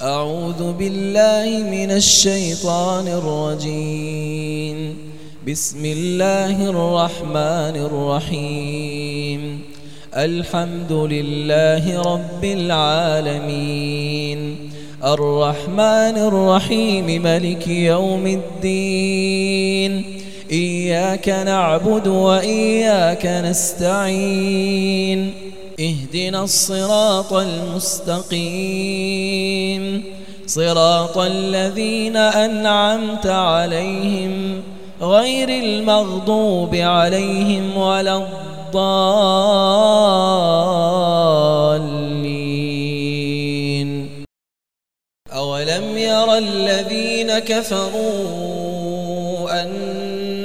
أعوذ بالله من الشيطان الرجيم. بسم الله الرحمن الرحيم. الحمد لله رب العالمين. الرحمن الرحيم ملك يوم الدين. إياك نعبد وإياك نستعين. اهدنا الصراط المستقيم. صراط الذين أنعمت عليهم غير المغضوب عليهم ولا الضالين. أولم ير الذين كفروا أن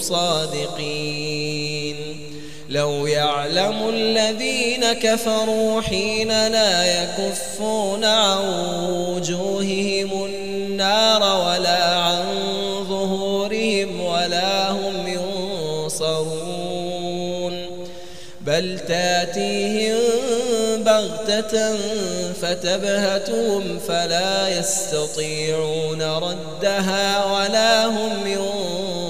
صادقين. لو يعلم الذين كفروا حين لا يكفون عن وجوههم النار ولا عن ظهورهم ولا هم ينصرون. بل تأتيهم بغتة فتبهتهم فلا يستطيعون ردها ولا هم ينظرون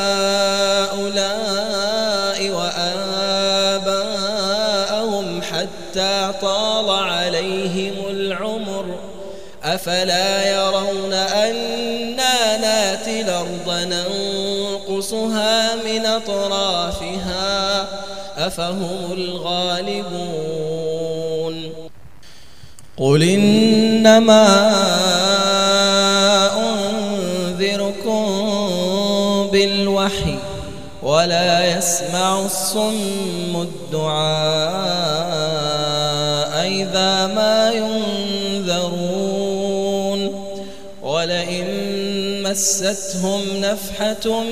حتى طال عليهم العمر. أفلا يرون أنا ناتي الأرض ننقصها من أطرافها؟ أفهم الغالبون. قل إنما ينذركم بالوحي ولا يسمع الصم الدعاء. مستهم نفحة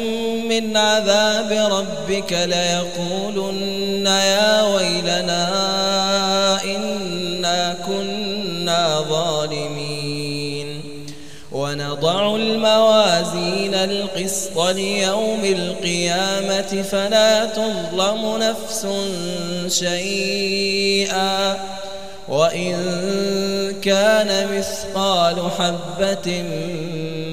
من عذاب ربك ليقولن يا ويلنا إنا كنا ظالمين. ونضع الموازين القسط ليوم القيامة فلا تظلم نفس شيئا. وإن كان مثقال حبة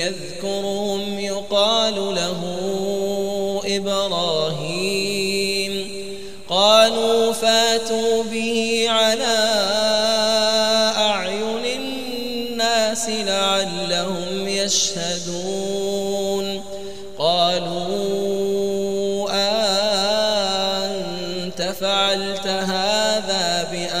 يذكرهم يقال له إبراهيم. قالوا فاتوا به على أعين الناس لعلهم يشهدون. قالوا أنت فعلت هذا بآلهتنا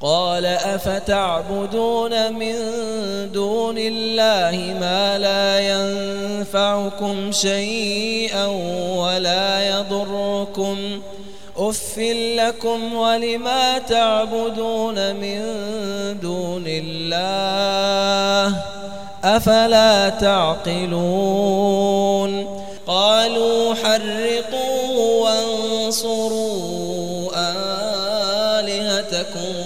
قال أفتعبدون من دون الله ما لا ينفعكم شيئا ولا يضركم أف لكم ولما تعبدون من دون الله أفلا تعقلون قالوا حرقوا وانصروا آلهتكم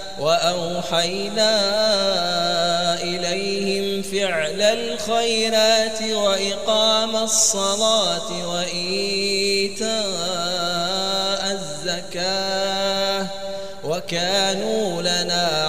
وأوحينا إليهم فعل الخيرات وإقام الصلاة وإيتاء الزكاة وكانوا لنا